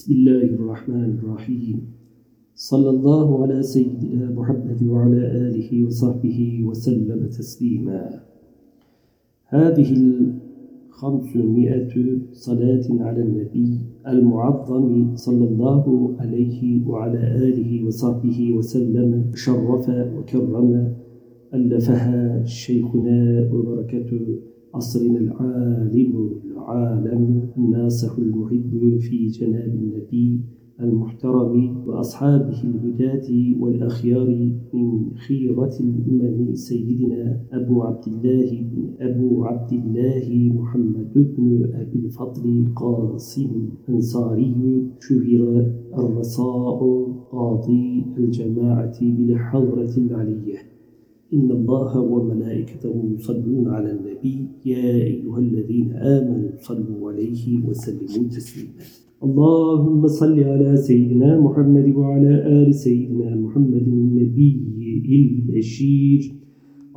بسم الله الرحمن الرحيم. صلى الله على سيدنا محمد وعلى آله وصحبه وسلم تسليما. هذه الخمسمائة صلاة على النبي المعظم صلى الله عليه وعلى آله وصحبه وسلم شرف وكرم ألفها شيخنا وبركة عصرنا العالم العالم الناصح المحب في جناب النبي المحترم وأصحابه الهداة والأخيار من خيرة الأمم سيدنا أبو عبد الله بن أبو عبد الله محمد بن أبي الفضل قاسم أنصاري شهر الرصاء قاضي الجماعة بالحضرة العلية. إن الله وملائكته يصلون على النبي يا أيها الذين آمنوا صلوا عليه وسلموا تسليما. اللهم صل على سيدنا محمد وعلى آل سيدنا محمد النبي البشير.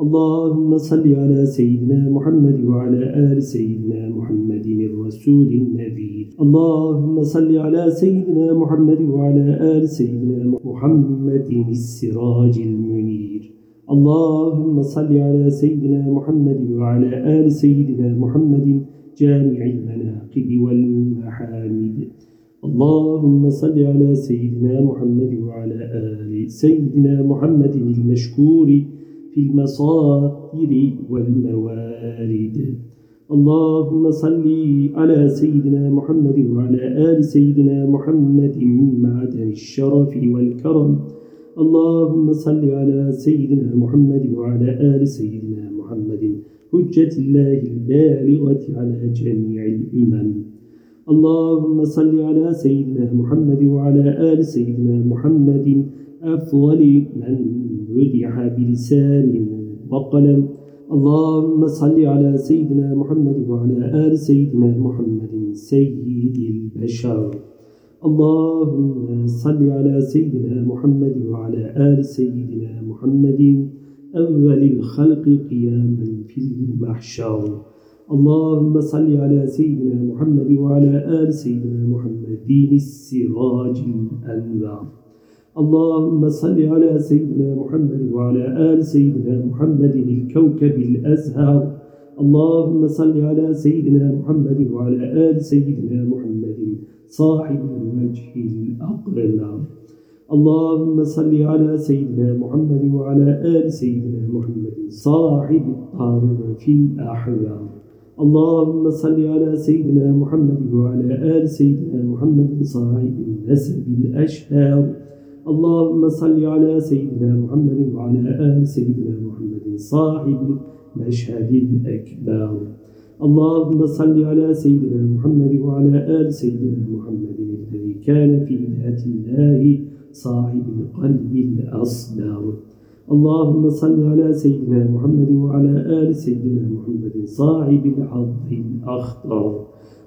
اللهم صل على سيدنا محمد وعلى آل سيدنا محمد الرسول النبي. اللهم صل على سيدنا محمد وعلى آل سيدنا محمد السراج المنير. اللهم صل على سيدنا محمد وعلى آل سيدنا محمد جامع المناقب والمحامد. اللهم صل على سيدنا محمد وعلى آل سيدنا محمد المشكور في المصادر والموارد. اللهم صل على سيدنا محمد وعلى آل سيدنا محمد معدن الشرف والكرم. اللهم صل على سيدنا محمد وعلى آل سيدنا محمد حجة الله البالغة على جميع الأمم. اللهم صل على سيدنا محمد وعلى آل سيدنا محمد أفضل من ودع بلسان وقلم اللهم صل على سيدنا محمد وعلى آل سيدنا محمد سيد البشر. اللهم صل على سيدنا محمد وعلى آل سيدنا محمد. أول الخلق قياما في المحشر. اللهم صل على سيدنا محمد وعلى آل سيدنا محمد السراج الأنوار. اللهم صل على سيدنا محمد وعلى آل سيدنا محمد الكوكب الأزهر. اللهم صل على سيدنا محمد وعلى آل سيدنا محمد صاحب الوجه الأقرن اللهم صل على سيدنا محمد وعلى آل سيدنا محمد صاحب الطرف الأحيار اللهم صل على سيدنا محمد وعلى آل سيدنا محمد صاحب النسب الأشهار اللهم صل على سيدنا محمد وعلى آل سيدنا محمد صاحب المشهد الأكبر. اللهم صل على سيدنا محمد وعلى آل سيدنا محمد الذي كان في ذات الله صاحب القلب الأصبر اللهم صل على سيدنا محمد وعلى آل سيدنا محمد صاحب العظ الأخضر.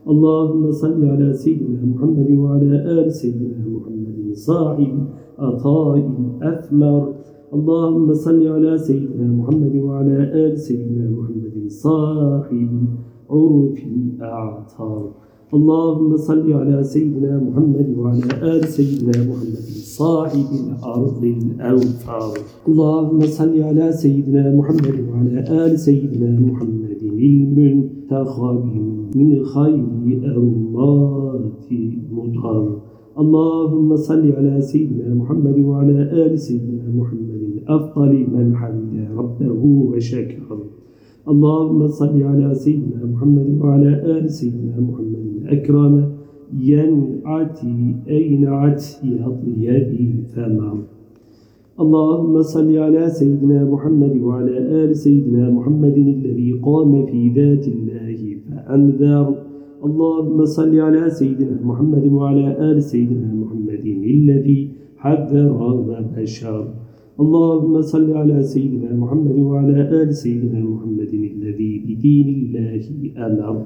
اللهم صل على سيدنا محمد وعلى آل سيدنا محمد صاحب أطاء الأثمر. اللهم صل على سيدنا محمد وعلى آل سيدنا محمد صاحب عرف الأعطار. اللهم صل على سيدنا محمد وعلى آل سيدنا محمد صاحب الأرض الأوفار. اللهم صل على سيدنا محمد وعلى آل سيدنا محمد المنتخب من خير أمات مطر اللهم صل على سيدنا محمد وعلى آل سيدنا محمد أفضل من حمد ربه وشكر اللهم صل على سيدنا محمد وعلى آل سيدنا محمد. أكرم ينعتي أينعت يطيب ثمر. اللهم صل على سيدنا محمد وعلى آل سيدنا محمد الذي قام في ذات الله فأنذر اللهم صل على سيدنا محمد وعلى آل سيدنا محمد الذي حذر وبشر. اللهم صل على سيدنا محمد وعلى آل سيدنا محمد الذي بدين الله أمر.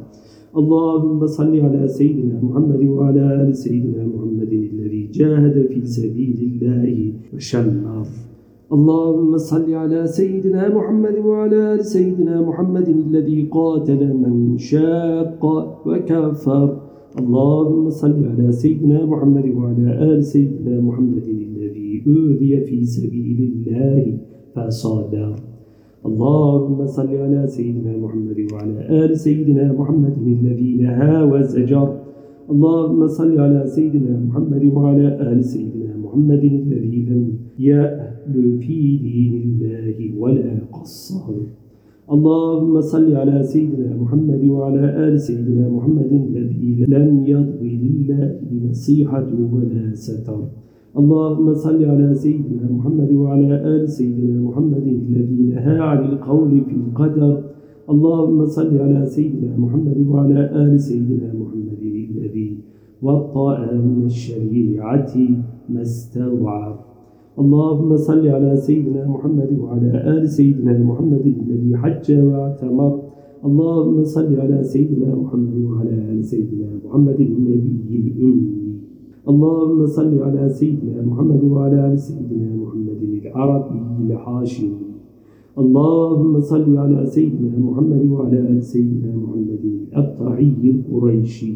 اللهم صل على سيدنا محمد وعلى آل سيدنا محمد الذي جاهد في سبيل الله وشمر. اللهم صل على سيدنا محمد وعلى آل سيدنا محمد الذي قاتل من شاق وكفر. اللهم صل على سيدنا محمد وعلى آل سيدنا محمد الذي أوذي في سبيل الله فصاد. اللهم صل على سيدنا محمد وعلى آل سيدنا محمد الذي نهى وزجر. اللهم صل على سيدنا محمد وعلى آل سيدنا محمد الذي لم يأل في دين الله ولا قصر اللهم صل على سيدنا محمد وعلى آل سيدنا محمد الذي لم يضوي لله نصيحة ولا ستر. اللهم صل على سيدنا محمد وعلى آل سيدنا محمد الذي نهى عن القول في القدر. اللهم صل على سيدنا محمد وعلى آل سيدنا محمد. من الشريعة ما استوعب. اللهم صل على سيدنا محمد وعلى آل سيدنا محمد الذي حج واعتمر. اللهم صل على سيدنا محمد وعلى آل سيدنا محمد النبي الأمي. اللهم صل على سيدنا محمد وعلى آل سيدنا محمد العربي الحاشمي. اللهم صل على سيدنا محمد وعلى آل سيدنا محمد الأبطعي القريشي.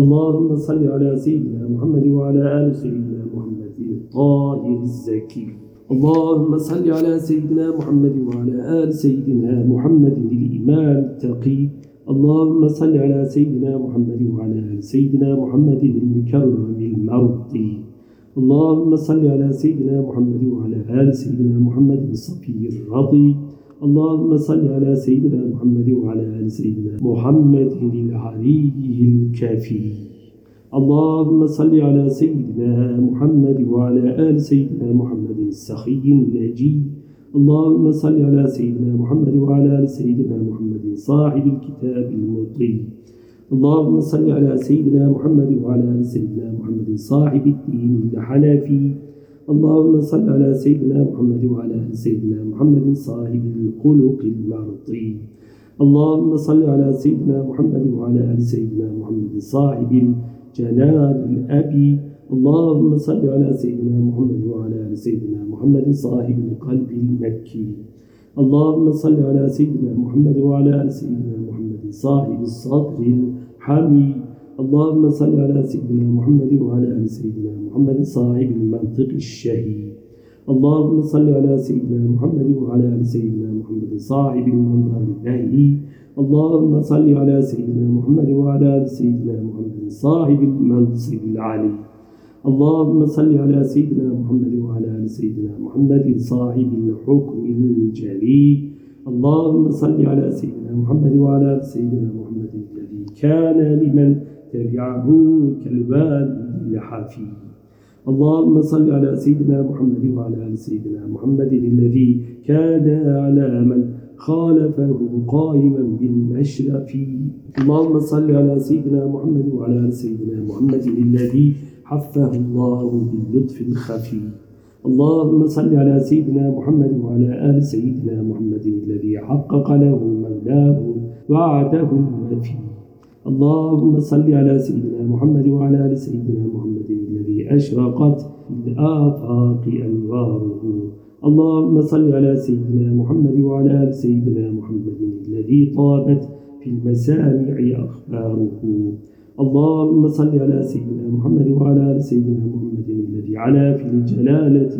اللهم صل على سيدنا محمد وعلى آل سيدنا محمد الطاهر الزكي. اللهم صل على سيدنا محمد وعلى آل سيدنا محمد الإمام التقي. اللهم صل على سيدنا محمد وعلى آل سيدنا محمد المكرم المرضي. اللهم صل على سيدنا محمد وعلى آل سيدنا محمد الصفي الرضي. اللهم صل على سيدنا محمد وعلى آل سيدنا محمد العلي الكافي. اللهم صل على سيدنا محمد وعلى آل سيدنا محمد السخي النجي اللهم صل على سيدنا محمد وعلى آل سيدنا محمد صاحب الكتاب المطيب اللهم صل على سيدنا محمد وعلى آل سيدنا محمد صاحب الدين الحنفي. اللهم صل على سيدنا محمد وعلى آل سيدنا محمد صاحب الخلق المرضي. اللهم صل على سيدنا محمد وعلى آل سيدنا محمد صاحب الجلال الأبي. اللهم صل على سيدنا محمد وعلى آل سيدنا محمد صاحب القلب المكي. اللهم صل على سيدنا محمد وعلى آل سيدنا محمد صاحب الصدر الحميد اللهم صل على سيدنا محمد وعلى آل سيدنا محمد صاحب المنطق الشهيد. اللهم صل على سيدنا محمد وعلى آل سيدنا محمد صاحب المنظر النهي اللهم صل على سيدنا محمد وعلى آل سيدنا محمد صاحب المنصب العلي. اللهم صل على سيدنا محمد وعلى آل سيدنا محمد صاحب الحكم الجليل اللهم صل على سيدنا محمد وعلى آل سيدنا محمد الذي كان لمن تبعه كالوالد الحفيد اللهم صل على سيدنا محمد وعلى آل سيدنا محمد الذي كان على من خالفه قائما بالمشرف اللهم صل على سيدنا محمد وعلى آل سيدنا محمد الذي حفه الله باللطف الخفي. اللهم صل على سيدنا محمد وعلى آل سيدنا محمد الذي حقق له مولاه وعده الوفي. اللهم صل على سيدنا محمد وعلى آل سيدنا محمد أشرقت في الآفاق أنواره. اللهم صل على سيدنا محمد وعلى آل سيدنا محمد الذي طابت في المسامع أخباره. اللهم صل على سيدنا محمد وعلى آل سيدنا محمد الذي علا في الجلالة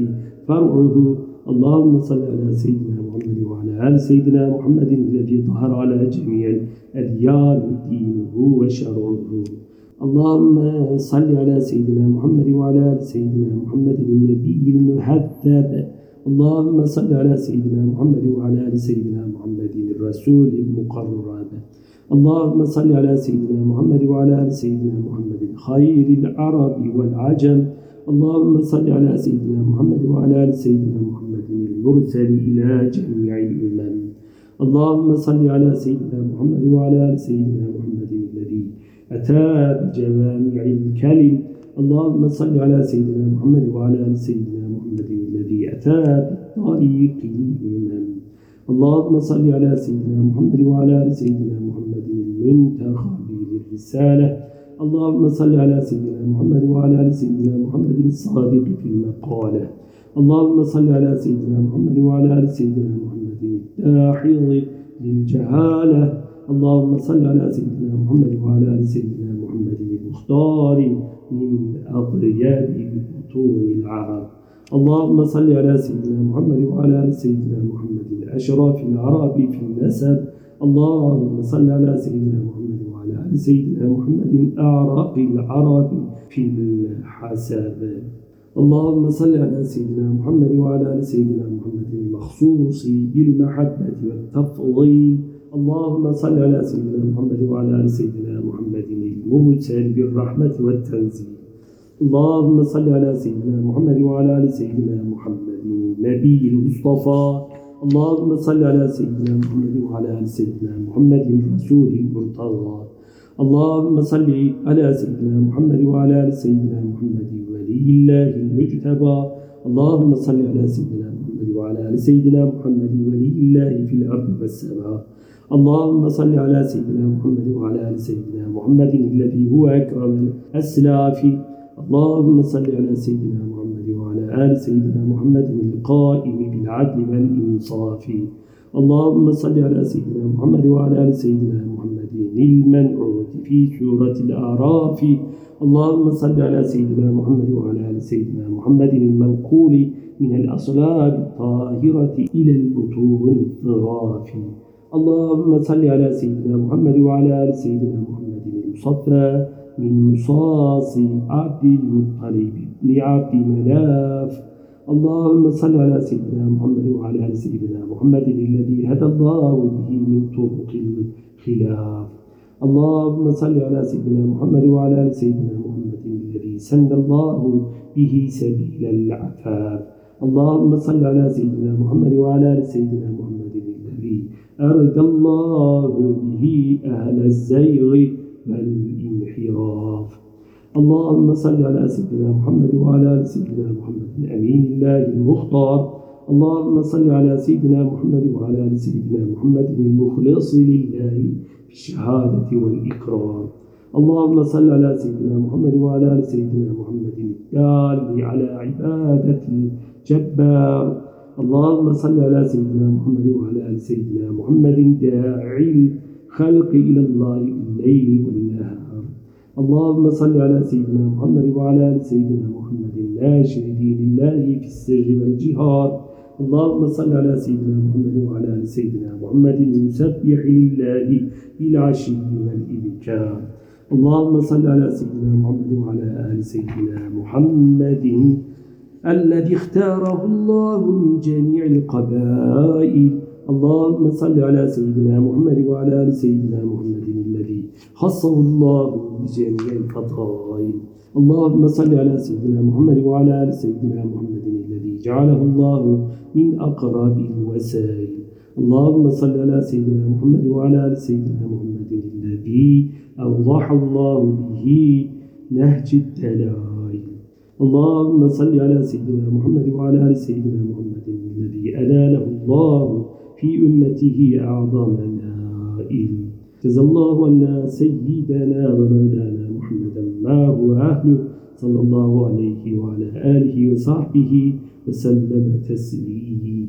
فرعه. اللهم صل على سيدنا محمد وعلى آل سيدنا محمد الذي ظهر على جميع الأديان دينه وشرعه. اللهم صل على سيدنا محمد وعلى آل سيدنا محمد النبي المهذب اللهم صل على سيدنا محمد وعلى آل سيدنا محمد الرسول المقرب اللهم صل على سيدنا محمد وعلى آل سيدنا محمد خير العرب والعجم اللهم صل على سيدنا محمد وعلى آل سيدنا محمد المرسل إلى جميع الأمم اللهم صل على سيدنا محمد وعلى آل سيدنا محمد أتى بجوامع الكلم. اللهم صل على سيدنا محمد وعلى آل سيدنا محمد الذي أتى بطريق الإمام اللهم صل على سيدنا محمد وعلى آل سيدنا محمد المنتخب للرسالة. اللهم صل على سيدنا محمد وعلى آل سيدنا محمد الصادق في المقالة. اللهم صل على سيدنا محمد وعلى آل سيدنا محمد الداحض للجهالة. اللهم صل على سيدنا محمد وعلى آل سيدنا محمد المختار من أطياب بطون العرب. اللهم صل على سيدنا محمد وعلى آل سيدنا محمد أشرف العرب في النسب. اللهم صل على سيدنا محمد وعلى آل سيدنا محمد أعرق العرب في الحسب. اللهم صل على سيدنا محمد وعلى آل سيدنا محمد المخصوص بالمحبة والتفضيل. اللهم صل على سيدنا محمد وعلى آل سيدنا محمد المرسل بالرحمة والتنزيل اللهم صل على سيدنا محمد وعلى آل سيدنا محمد النبي المصطفى اللهم صل على سيدنا محمد وعلى آل سيدنا محمد الرسول المرتضى اللهم صل على سيدنا محمد وعلى آل سيدنا محمد ولي الله المجتبى اللهم صل على سيدنا محمد وعلى آل سيدنا محمد ولي الله في الأرض والسماء اللهم صل على سيدنا محمد وعلى آل سيدنا محمد الذي هو أكرم الأسلاف. اللهم صل على سيدنا محمد وعلى آل سيدنا محمد القائم بالعدل والإنصاف. اللهم صل على سيدنا محمد وعلى آل سيدنا محمد المنعوت في سورة الأعراف. اللهم صل على سيدنا محمد وعلى آل سيدنا محمد المنقول من الأصلاب الطاهرة إلى البطون الظراف. اللهم صل على سيدنا محمد وعلى آل سيدنا محمد المصطفى من مصاص عبد المطلب بن عبد مناف. اللهم صل على سيدنا محمد وعلى آل سيدنا محمد الذي هدى الله به من طرق الخلاف. اللهم صل على سيدنا محمد وعلى آل سيدنا محمد الذي سن الله به سبيل العفاف. اللهم صل على سيدنا محمد وعلى آل سيدنا محمد أرد الله به أهل الزيغ والانحراف. اللهم صل على سيدنا محمد وعلى آل سيدنا محمد. أمين الله المختار. اللهم صل على سيدنا محمد وعلى آل سيدنا محمد المخلص لله في الشهادة والإكرام. اللهم صل على سيدنا محمد وعلى آل سيدنا محمد الدال على عبادة الجبار. اللهم صل على سيدنا محمد وعلى آل سيدنا محمد داعي الخلق إلى الله بالليل والنهار. اللهم صل على سيدنا محمد وعلى آل سيدنا محمد الناشر دين الله في السر والجهار. اللهم صل على سيدنا محمد وعلى آل سيدنا محمد المسبح لله بالعشي والإبكار. اللهم صل على سيدنا محمد وعلى آل سيدنا محمد الذي اختاره الله من جميع القبائل. اللهم صل على سيدنا محمد وعلى آل سيدنا محمد الذي خصه الله بجميع الفضائل. اللهم صل على سيدنا محمد وعلى آل سيدنا محمد الذي جعله الله من أقرب الوسائل. اللهم صل على سيدنا محمد وعلى آل سيدنا محمد الذي أوضح الله به نهج الدلائل اللهم صل على سيدنا محمد وعلى آل سيدنا محمد الذي ألاله الله في أمته أعظم نائل. جزا الله أن سيدنا ومولانا محمدا ما هو أهله صلى الله عليه وعلى آله وصحبه وسلم تسليما.